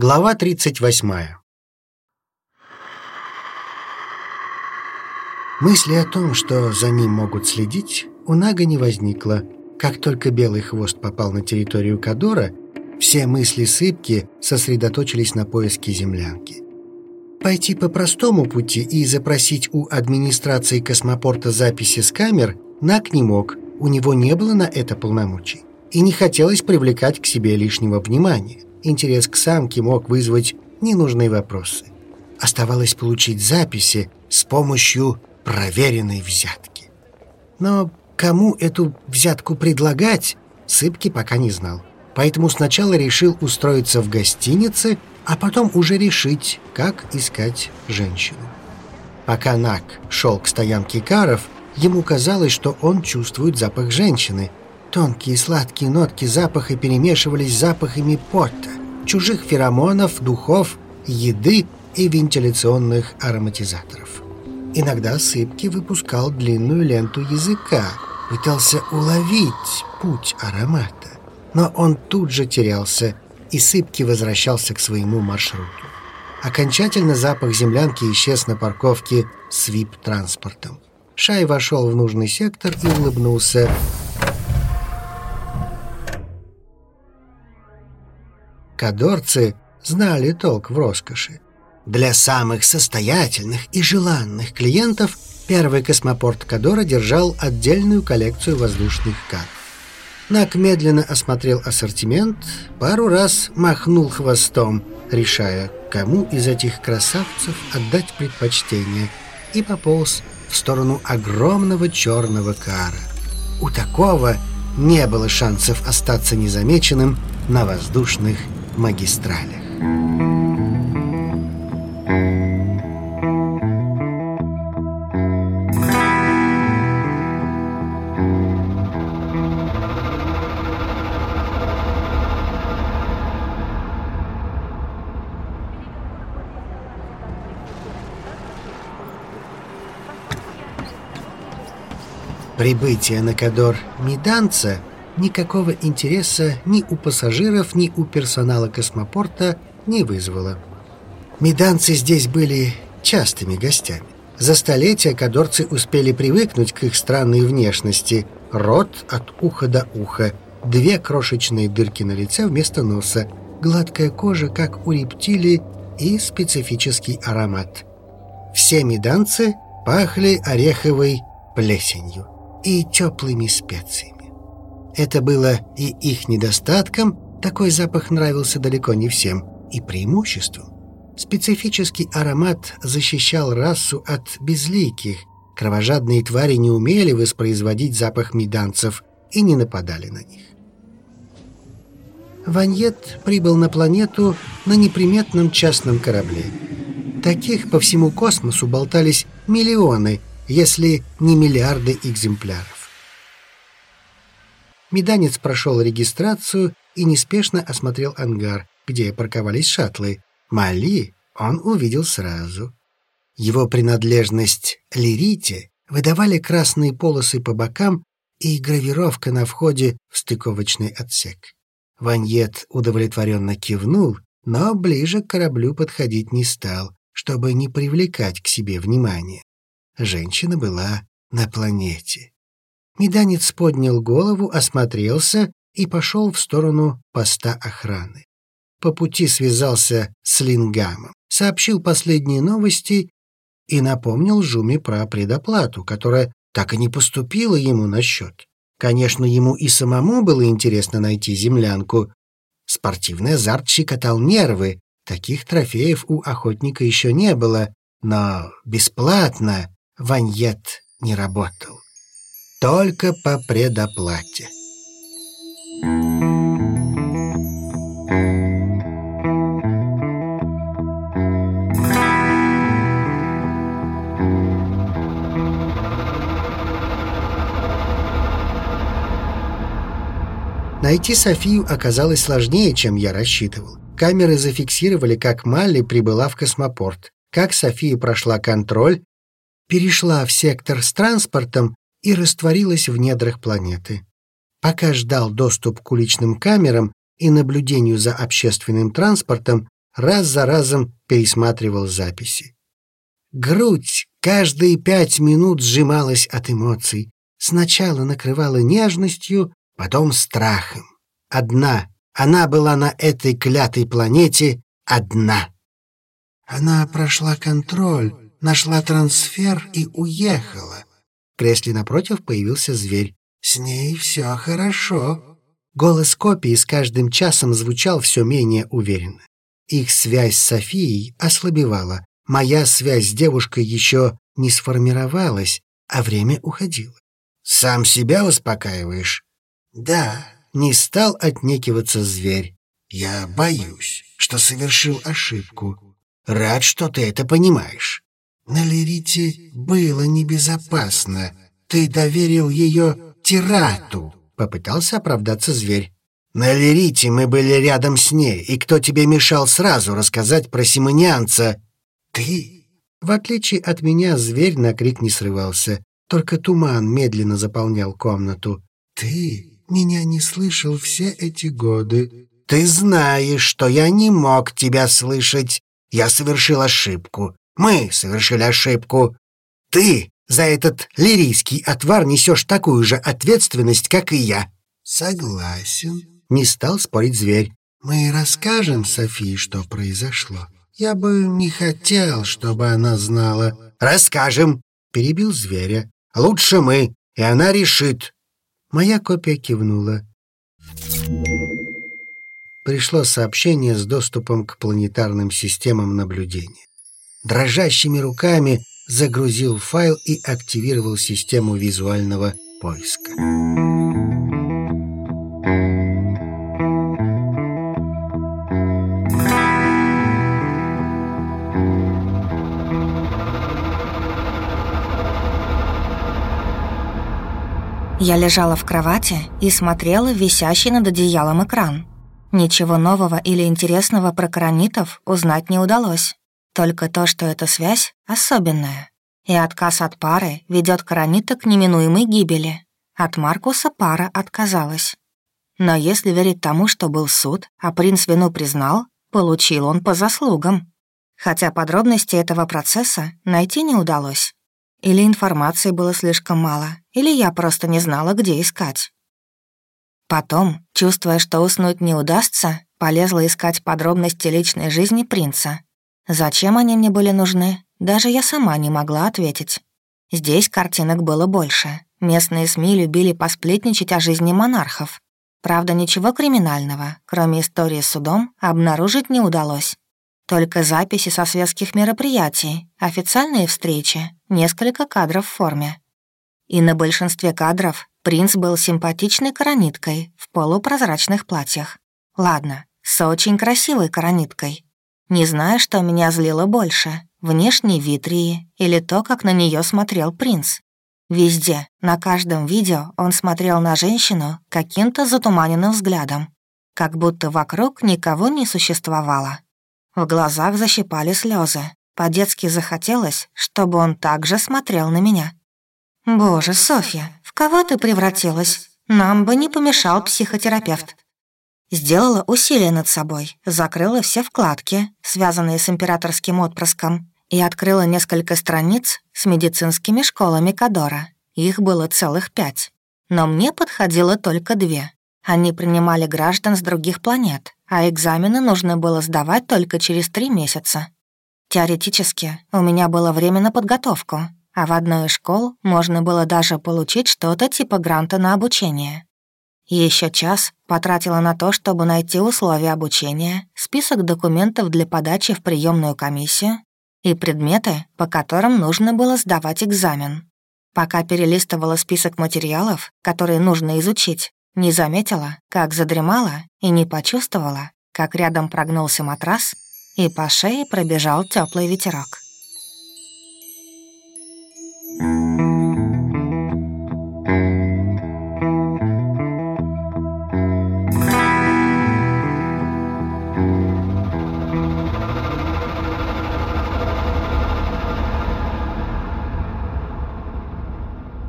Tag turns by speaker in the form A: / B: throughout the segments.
A: Глава 38. Мысли о том, что за ним могут следить, у Нага не возникло. Как только белый хвост попал на территорию Кадора, все мысли Сыпки сосредоточились на поиске землянки. Пойти по простому пути и запросить у администрации космопорта записи с камер Наг не мог, у него не было на это полномочий. И не хотелось привлекать к себе лишнего внимания интерес к самке мог вызвать ненужные вопросы. Оставалось получить записи с помощью проверенной взятки. Но кому эту взятку предлагать, Сыпки пока не знал. Поэтому сначала решил устроиться в гостинице, а потом уже решить, как искать женщину. Пока Нак шел к стоянке каров, ему казалось, что он чувствует запах женщины. Тонкие сладкие нотки запаха перемешивались с запахами пота чужих феромонов, духов, еды и вентиляционных ароматизаторов. Иногда Сыпки выпускал длинную ленту языка, пытался уловить путь аромата, но он тут же терялся, и Сыпки возвращался к своему маршруту. Окончательно запах землянки исчез на парковке с ВИП-транспортом. Шай вошел в нужный сектор и улыбнулся. Кадорцы знали толк в роскоши. Для самых состоятельных и желанных клиентов первый космопорт Кадора держал отдельную коллекцию воздушных карт. Нак медленно осмотрел ассортимент, пару раз махнул хвостом, решая, кому из этих красавцев отдать предпочтение, и пополз в сторону огромного черного кара. У такого не было шансов остаться незамеченным на воздушных магистралях. Прибытие на Кадор Меданца никакого интереса ни у пассажиров, ни у персонала космопорта не вызвало. Меданцы здесь были частыми гостями. За столетия кадорцы успели привыкнуть к их странной внешности. Рот от уха до уха, две крошечные дырки на лице вместо носа, гладкая кожа, как у рептилий, и специфический аромат. Все меданцы пахли ореховой плесенью и теплыми специями. Это было и их недостатком, такой запах нравился далеко не всем, и преимуществом. Специфический аромат защищал расу от безликих. Кровожадные твари не умели воспроизводить запах меданцев и не нападали на них. Ваньет прибыл на планету на неприметном частном корабле. Таких по всему космосу болтались миллионы, если не миллиарды экземпляров. Меданец прошел регистрацию и неспешно осмотрел ангар, где парковались шаттлы. Мали он увидел сразу. Его принадлежность Лирите выдавали красные полосы по бокам и гравировка на входе в стыковочный отсек. Ваньет удовлетворенно кивнул, но ближе к кораблю подходить не стал, чтобы не привлекать к себе внимания. Женщина была на планете. Меданец поднял голову, осмотрелся и пошел в сторону поста охраны. По пути связался с Лингамом, сообщил последние новости и напомнил Жуме про предоплату, которая так и не поступила ему на счет. Конечно, ему и самому было интересно найти землянку. Спортивный азарт щекотал нервы, таких трофеев у охотника еще не было, но бесплатно Ваньет не работал только по предоплате. Найти Софию оказалось сложнее, чем я рассчитывал. Камеры зафиксировали, как Малли прибыла в космопорт, как София прошла контроль, перешла в сектор с транспортом и растворилась в недрах планеты. Пока ждал доступ к уличным камерам и наблюдению за общественным транспортом, раз за разом пересматривал записи. Грудь каждые пять минут сжималась от эмоций. Сначала накрывала нежностью, потом страхом. Одна. Она была на этой клятой планете одна. Она прошла контроль, нашла трансфер и уехала. Кресле напротив появился зверь. «С ней все хорошо». Голос копии с каждым часом звучал все менее уверенно. Их связь с Софией ослабевала. Моя связь с девушкой еще не сформировалась, а время уходило. «Сам себя успокаиваешь?» «Да», — не стал отнекиваться зверь. «Я боюсь, что совершил ошибку. Рад, что ты это понимаешь. На Лерите было небезопасно. Ты доверил ее Тирату», — попытался оправдаться зверь. На Лерите мы были рядом с ней, и кто тебе мешал сразу рассказать про симонианца? Ты. В отличие от меня, зверь на крик не срывался, только туман медленно заполнял комнату. Ты меня не слышал все эти годы. Ты знаешь, что я не мог тебя слышать. Я совершил ошибку. Мы совершили ошибку. Ты за этот лирийский отвар несешь такую же ответственность, как и я. Согласен. Не стал спорить зверь. «Мы расскажем Софии, что произошло. Я бы не хотел, чтобы она знала». «Расскажем», — перебил зверя. «Лучше мы, и она решит». Моя копия кивнула. Пришло сообщение с доступом к планетарным системам наблюдения. Дрожащими руками загрузил файл и активировал систему визуального поиска.
B: Я лежала в кровати и смотрела висящий над одеялом экран. Ничего нового или интересного про коронитов узнать не удалось. Только то, что эта связь особенная. И отказ от пары ведет коронита к неминуемой гибели. От Маркуса пара отказалась. Но если верить тому, что был суд, а принц вину признал, получил он по заслугам. Хотя подробностей этого процесса найти не удалось. Или информации было слишком мало, или я просто не знала, где искать. Потом, чувствуя, что уснуть не удастся, полезла искать подробности личной жизни принца. Зачем они мне были нужны, даже я сама не могла ответить. Здесь картинок было больше. Местные СМИ любили посплетничать о жизни монархов. Правда, ничего криминального, кроме истории с судом, обнаружить не удалось. Только записи со светских мероприятий, официальные встречи, несколько кадров в форме. И на большинстве кадров принц был симпатичной корониткой в полупрозрачных платьях. Ладно, с очень красивой корониткой. Не знаю, что меня злило больше, внешний вид Рии или то, как на нее смотрел принц. Везде, на каждом видео он смотрел на женщину каким-то затуманенным взглядом, как будто вокруг никого не существовало. В глазах защипали слезы. По-детски захотелось, чтобы он также смотрел на меня. «Боже, Софья, в кого ты превратилась? Нам бы не помешал психотерапевт». Сделала усилие над собой, закрыла все вкладки, связанные с императорским отпрыском, и открыла несколько страниц с медицинскими школами Кадора. Их было целых пять. Но мне подходило только две. Они принимали граждан с других планет, а экзамены нужно было сдавать только через три месяца. Теоретически, у меня было время на подготовку, а в одной из школ можно было даже получить что-то типа гранта на обучение. Еще час потратила на то, чтобы найти условия обучения, список документов для подачи в приемную комиссию и предметы, по которым нужно было сдавать экзамен. Пока перелистывала список материалов, которые нужно изучить, не заметила, как задремала и не почувствовала, как рядом прогнулся матрас и по шее пробежал теплый ветерок.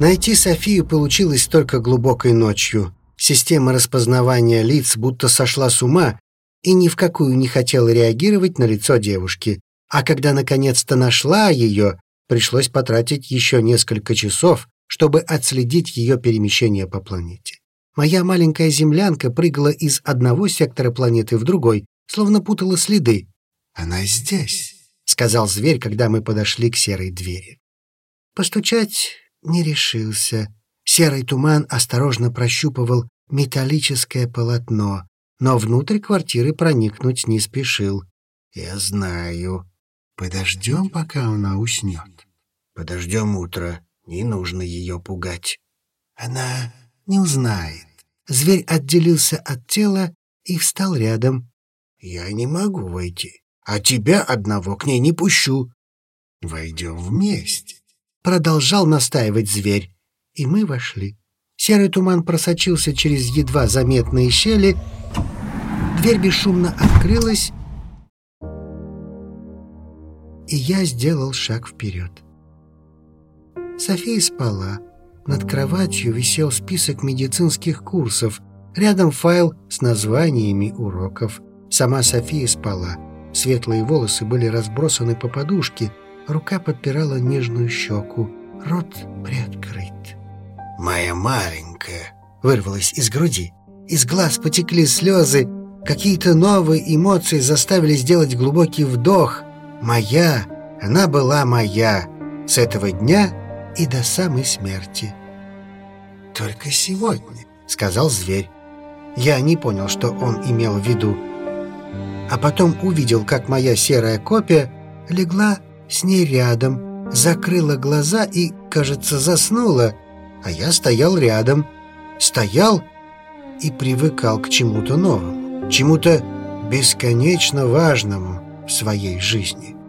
A: Найти Софию получилось только глубокой ночью. Система распознавания лиц будто сошла с ума и ни в какую не хотела реагировать на лицо девушки. А когда наконец-то нашла ее, пришлось потратить еще несколько часов, чтобы отследить ее перемещение по планете. Моя маленькая землянка прыгала из одного сектора планеты в другой, словно путала следы. «Она здесь», — сказал зверь, когда мы подошли к серой двери. Постучать не решился. Серый туман осторожно прощупывал металлическое полотно, но внутрь квартиры проникнуть не спешил. «Я знаю. Подождем, пока она уснет. Подождем утро. Не нужно ее пугать. Она не узнает». Зверь отделился от тела и встал рядом. «Я не могу войти, а тебя одного к ней не пущу. Войдем вместе». Продолжал настаивать зверь, и мы вошли. Серый туман просочился через едва заметные щели, дверь бесшумно открылась, и я сделал шаг вперед. София спала. Над кроватью висел список медицинских курсов, рядом файл с названиями уроков. Сама София спала. Светлые волосы были разбросаны по подушке, рука подпирала нежную щеку, рот приоткрыт. «Моя маленькая!» — вырвалась из груди. Из глаз потекли слезы, какие-то новые эмоции заставили сделать глубокий вдох. «Моя! Она была моя! С этого дня и до самой смерти!» «Только сегодня», — сказал зверь. Я не понял, что он имел в виду. А потом увидел, как моя серая копия легла с ней рядом, закрыла глаза и, кажется, заснула, а я стоял рядом. Стоял и привыкал к чему-то новому, чему-то бесконечно важному в своей жизни.